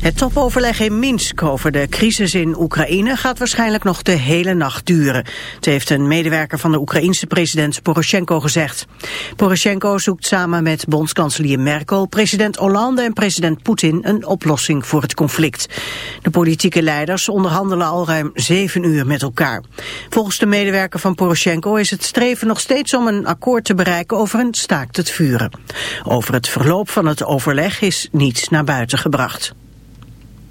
Het topoverleg in Minsk over de crisis in Oekraïne gaat waarschijnlijk nog de hele nacht duren. Het heeft een medewerker van de Oekraïense president Poroshenko gezegd. Poroshenko zoekt samen met bondskanselier Merkel, president Hollande en president Poetin een oplossing voor het conflict. De politieke leiders onderhandelen al ruim zeven uur met elkaar. Volgens de medewerker van Poroshenko is het streven nog steeds om een akkoord te bereiken over een staakt het vuren. Over het verloop van het overleg is niets naar buiten gebracht.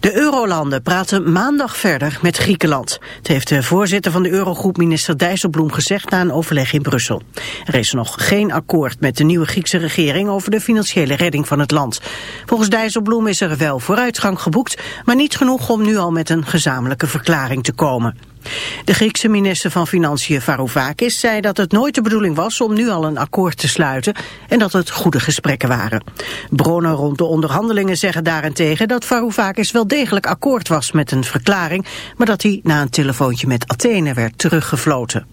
De eurolanden praten maandag verder met Griekenland. Het heeft de voorzitter van de eurogroep minister Dijsselbloem gezegd na een overleg in Brussel. Er is nog geen akkoord met de nieuwe Griekse regering over de financiële redding van het land. Volgens Dijsselbloem is er wel vooruitgang geboekt, maar niet genoeg om nu al met een gezamenlijke verklaring te komen. De Griekse minister van Financiën Varoufakis zei dat het nooit de bedoeling was om nu al een akkoord te sluiten en dat het goede gesprekken waren. Bronnen rond de onderhandelingen zeggen daarentegen dat Varoufakis wel degelijk akkoord was met een verklaring, maar dat hij na een telefoontje met Athene werd teruggefloten.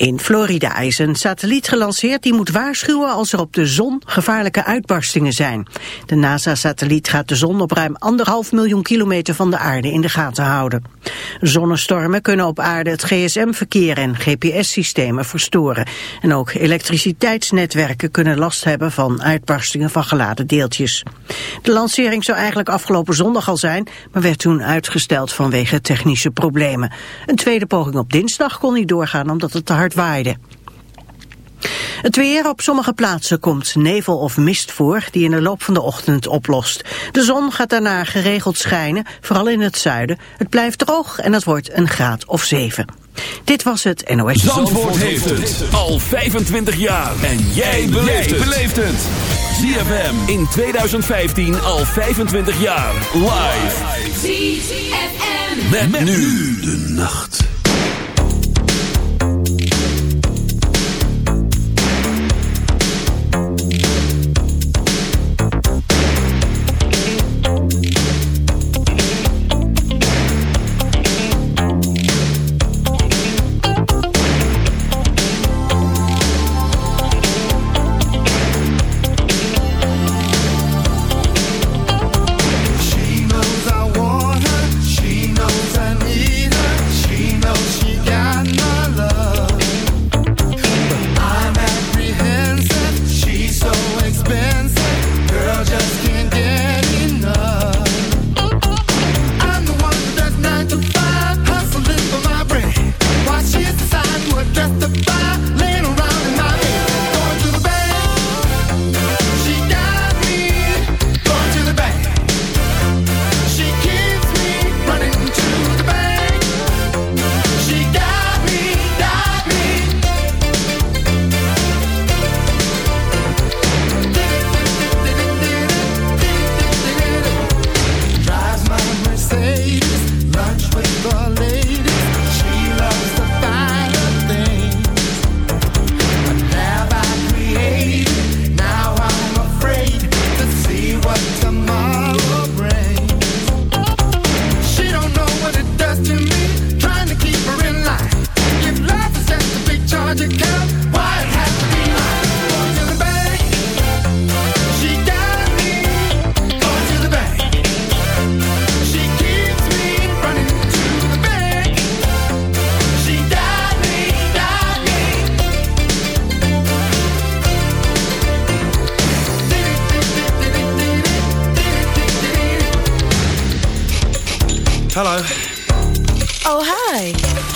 In Florida is een satelliet gelanceerd die moet waarschuwen als er op de zon gevaarlijke uitbarstingen zijn. De NASA-satelliet gaat de zon op ruim anderhalf miljoen kilometer van de aarde in de gaten houden. Zonnestormen kunnen op aarde het gsm-verkeer en GPS-systemen verstoren. En ook elektriciteitsnetwerken kunnen last hebben van uitbarstingen van geladen deeltjes. De lancering zou eigenlijk afgelopen zondag al zijn, maar werd toen uitgesteld vanwege technische problemen. Een tweede poging op dinsdag kon niet doorgaan omdat het te hard waaide. Het weer op sommige plaatsen komt nevel of mist voor die in de loop van de ochtend oplost. De zon gaat daarna geregeld schijnen, vooral in het zuiden. Het blijft droog en het wordt een graad of zeven. Dit was het NOS. Zandvoort, Zandvoort heeft het al 25 jaar. En jij beleeft het. ZFM in 2015 al 25 jaar. Live. ZFM. met nu de nacht.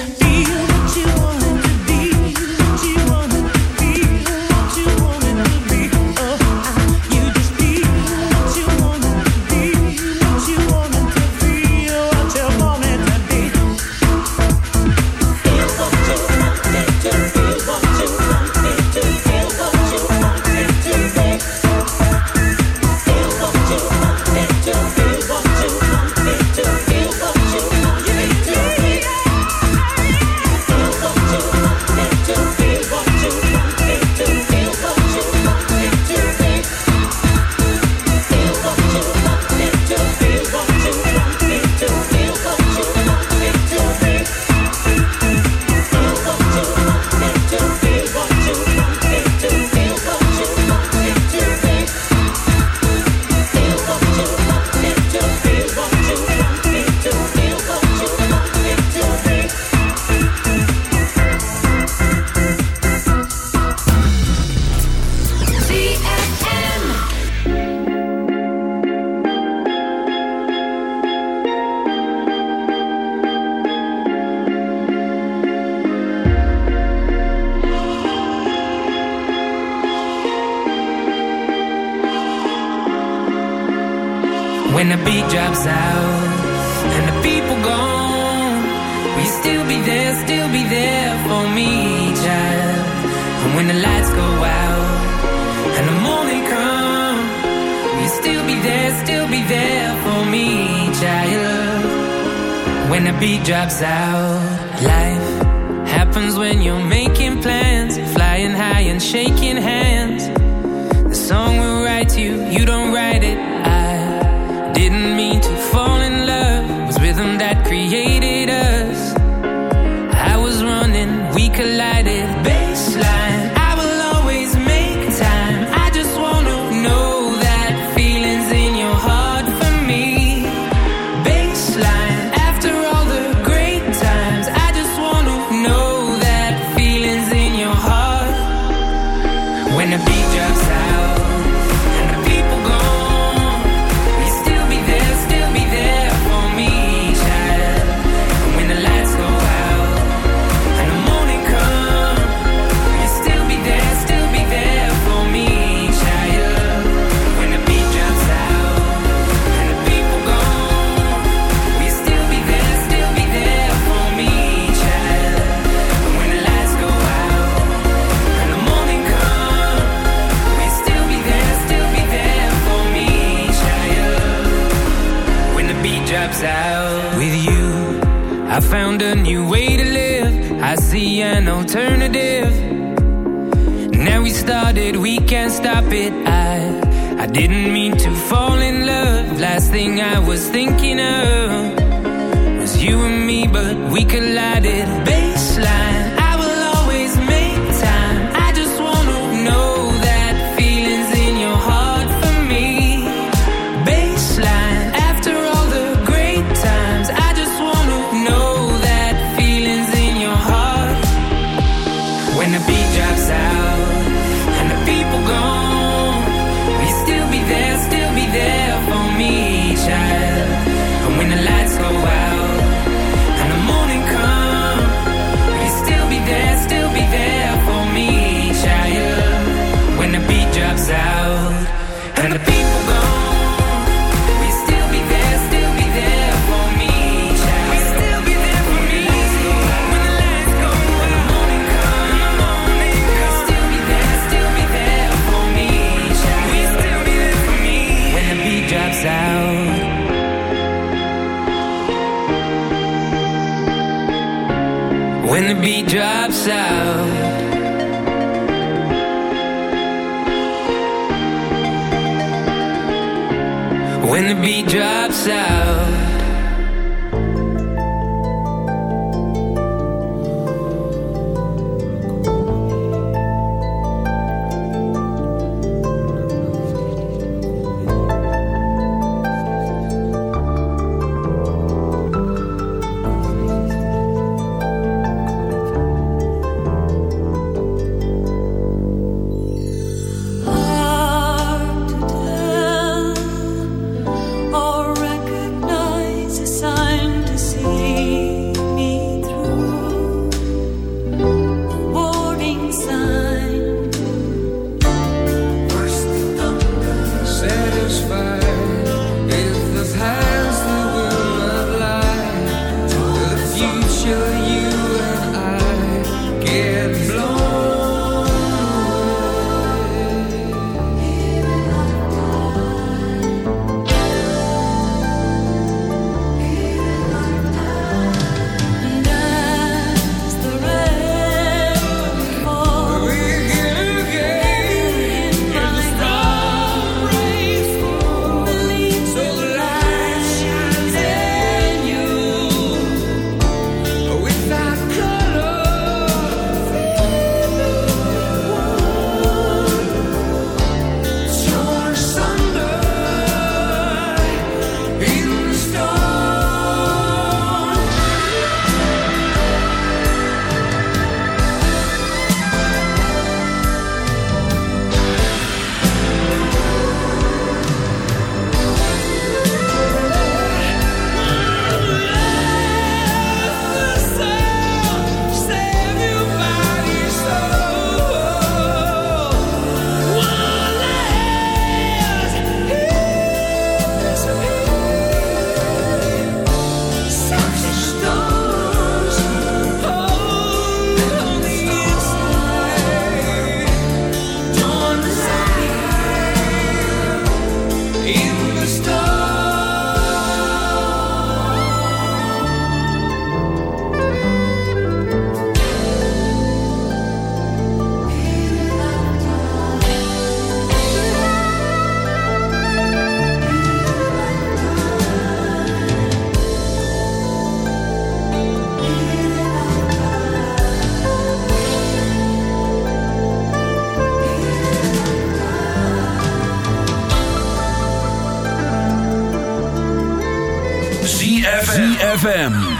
I feel that you want.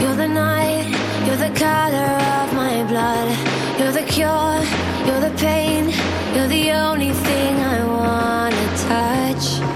You're the night, you're the color of my blood. You're the cure, you're the pain, you're the only thing I wanna touch.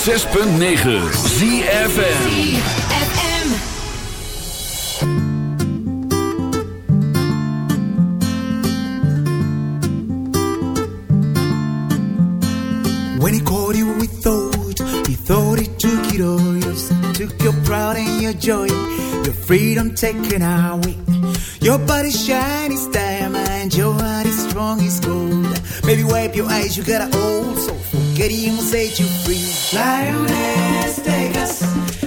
106.9 ZFM. When he called you, we thought, he thought he took it all. Yes, took your pride and your joy, your freedom taken away. Your body shiny as diamond, your heart is strong as gold. Baby, wipe your eyes, you got an old soul. Forget him set you free. Lioness, take us,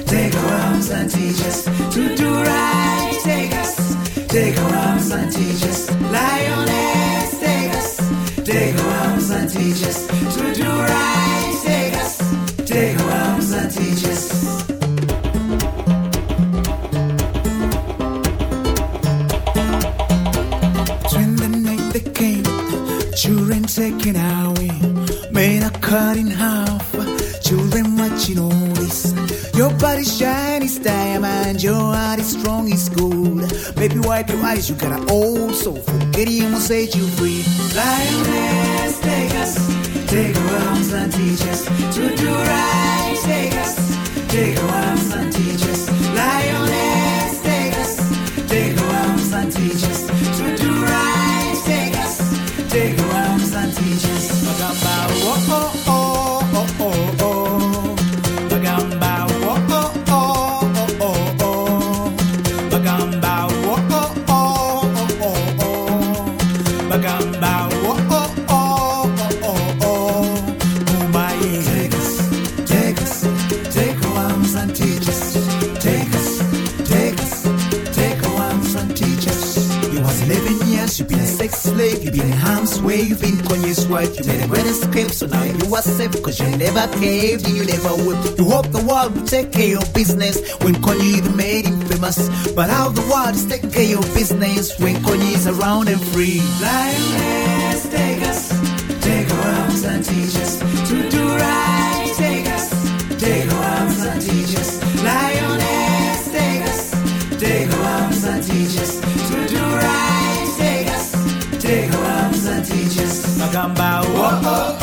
take our arms and teach us to do right. Take us, take our arms and teach us. Lioness, take us, take our arms and teach us to do right. Take us, take our arms and teach us. Twin the night they came, children taken away, men are cut in half, watching all this. Your body's shiny as diamond, your heart is strong as gold. Baby, wipe your eyes, you got an old soul. Forget him will set you free. Lioness, take us, take our arms and teach us to do right. Take us, take our arms and teach us. Way, you've been Kanye's wife, you made a great escape, so now you are safe, cause you never caved you never whipped. You hope the world will take care of business when Kanye even made him famous. But how the world is taking care of your business when Kanye is around and free. Lioness, take us, take our arms and teach us to do right. talking about. Whoa.